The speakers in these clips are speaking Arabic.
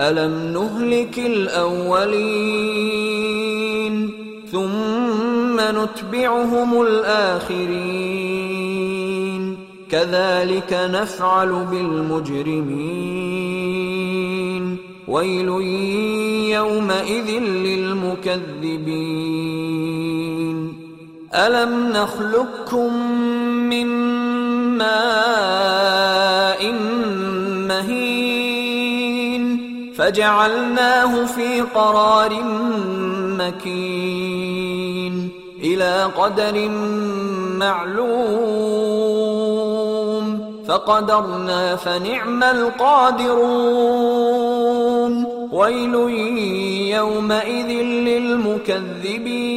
ألم نهلك الأولين ثم نتبعهم الآخرين كذلك نفعل بالمجرمين ويل يومئذ للمكذبين ألم نخلقكم من ماء مهين فجعلناه في قرار مكين إلى قدر معلوم فقدرنا فنعم القادرون ويل يومئذ للمكذبين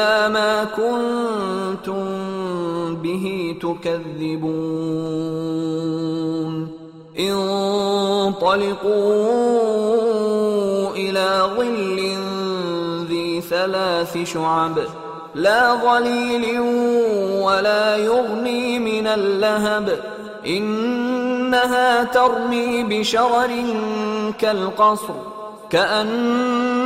إلى ما كنتم به تكذبون انطلقوا إلى ظل ذي ثلاث شعب لا ظليل ولا يغني من اللهب انها ترمي بشرر كالقصر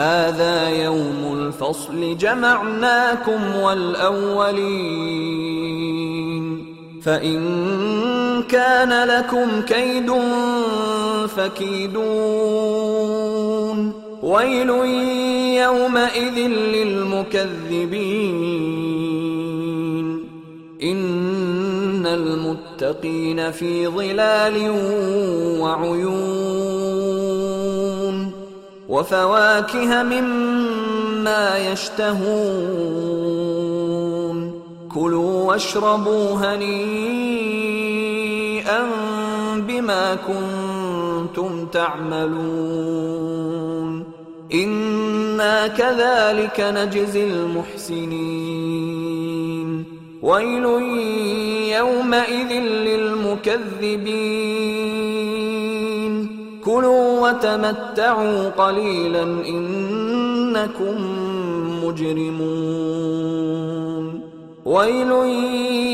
هذا يوم الفصل جمعناكم والأولين. فإن كان لكم كيد فكيدون. ويل يومئذ للمكذبين. إن المتقين في ظلال وعيون. وفواكه مما يشتهون. كلوا واشربوا هنيئا بما كنتم تعملون. إنا كذلك نجزي المحسنين. ويل يومئذ للمكذبين. كلوا وتمتعوا قليلا إنكم مجرمون. ويل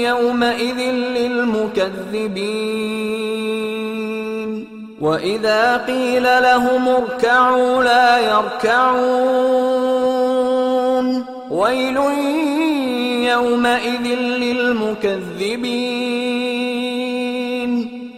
يومئذ للمكذبين. وإذا قيل لهم اركعوا لا يركعون. ويل يومئذ للمكذبين.